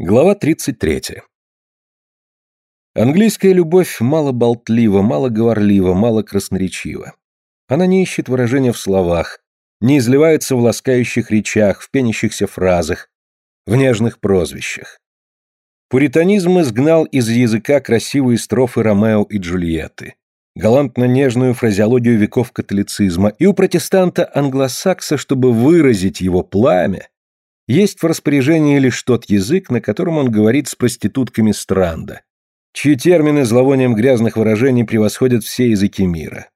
Глава 33. Английская любовь мало болтлива, мало говорлива, мало красноречива. Она не ищет выражения в словах, не изливается в ласкающих речах, в пенящихся фразах, в нежных прозвищах. Пуританизм изгнал из языка красивые строфы Ромео и Джульетты, галантно-нежную фразеологию веков католицизма, и у протестанта-англосакса, чтобы выразить его пламя, есть в распоряжении лишь тот язык, на котором он говорит с проститутками Странда, чьи термины зловонием грязных выражений превосходят все языки мира.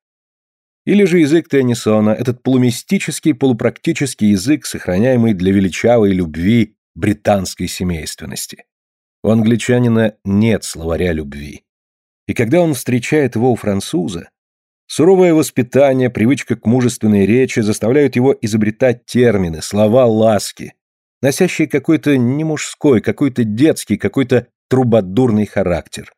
Или же язык Теннисона, этот полумистический, полупрактический язык, сохраняемый для величавой любви британской семейственности. У англичанина нет словаря любви. И когда он встречает его у француза, суровое воспитание, привычка к мужественной речи заставляют его изобретать термины, слова ласки, носящий какой-то не мужской, какой-то детский, какой-то трубадурный характер.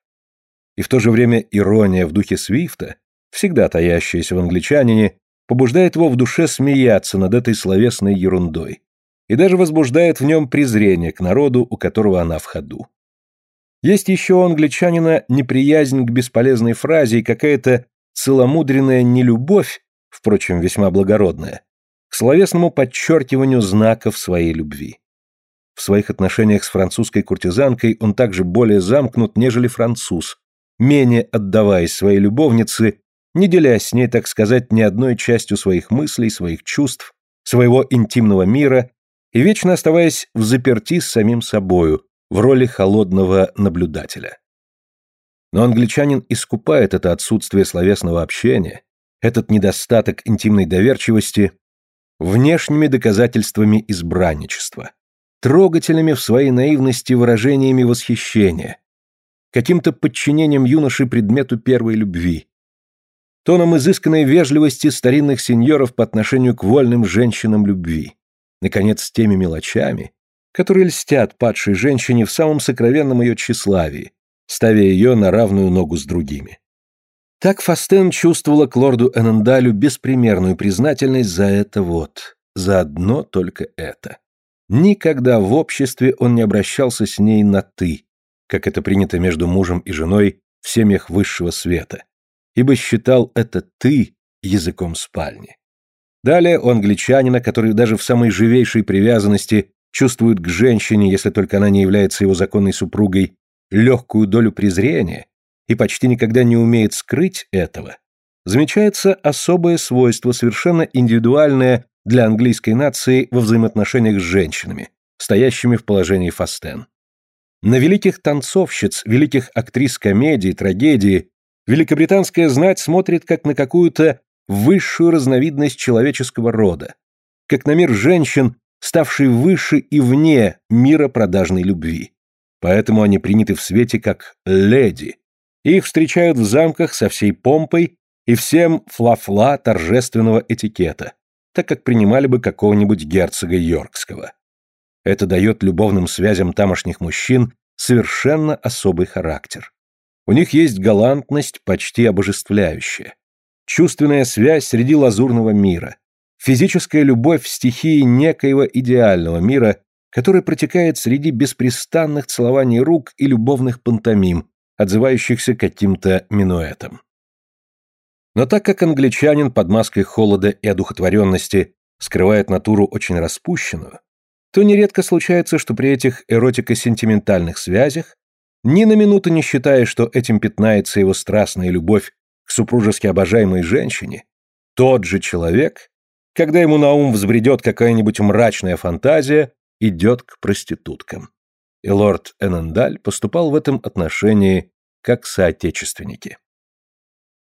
И в то же время ирония в духе Свифта, всегда таящаяся в англичанине, побуждает его в душе смеяться над этой словесной ерундой и даже возбуждает в нем презрение к народу, у которого она в ходу. Есть еще у англичанина неприязнь к бесполезной фразе и какая-то целомудренная нелюбовь, впрочем, весьма благородная, к словесному подчеркиванию знаков своей любви. В своих отношениях с французской куртизанкой он также более замкнут, нежели француз, менее отдаваясь своей любовнице, не делясь с ней, так сказать, ни одной частью своих мыслей, своих чувств, своего интимного мира и вечно оставаясь в заперти с самим собою, в роли холодного наблюдателя. Но англичанин искупает это отсутствие словесного общения, этот недостаток интимной доверчивости внешними доказательствами избранничества, трогательными в своей наивности выражениями восхищения, каким-то подчинением юноши предмету первой любви, тоном изысканной вежливости старинных сеньоров по отношению к вольным женщинам любви, наконец, теми мелочами, которые льстят падшей женщине в самом сокровенном ее тщеславии, ставя ее на равную ногу с другими. Так Фастен чувствовала к лорду Энендалю беспримерную признательность за это вот, за одно только это. Никогда в обществе он не обращался с ней на «ты», как это принято между мужем и женой в семьях высшего света, ибо считал это «ты» языком спальни. Далее у англичанина, который даже в самой живейшей привязанности чувствует к женщине, если только она не является его законной супругой, легкую долю презрения, и почти никогда не умеет скрыть этого, замечается особое свойство, совершенно индивидуальное для английской нации во взаимоотношениях с женщинами, стоящими в положении фастен. На великих танцовщиц, великих актрис комедии, трагедии великобританская знать смотрит как на какую-то высшую разновидность человеческого рода, как на мир женщин, ставший выше и вне мира продажной любви. Поэтому они приняты в свете как леди, их встречают в замках со всей помпой и всем фла-фла торжественного этикета, так как принимали бы какого-нибудь герцога Йоркского. Это дает любовным связям тамошних мужчин совершенно особый характер. У них есть галантность, почти обожествляющая, чувственная связь среди лазурного мира, физическая любовь в стихии некоего идеального мира, который протекает среди беспрестанных целований рук и любовных пантомим, отзывающихся каким-то минуэтом. Но так как англичанин под маской холода и одухотворенности скрывает натуру очень распущенную, то нередко случается, что при этих эротико-сентиментальных связях, ни на минуту не считая, что этим пятнается его страстная любовь к супружески обожаемой женщине, тот же человек, когда ему на ум взбредет какая-нибудь мрачная фантазия, идет к проституткам и лорд Энендаль поступал в этом отношении как соотечественники.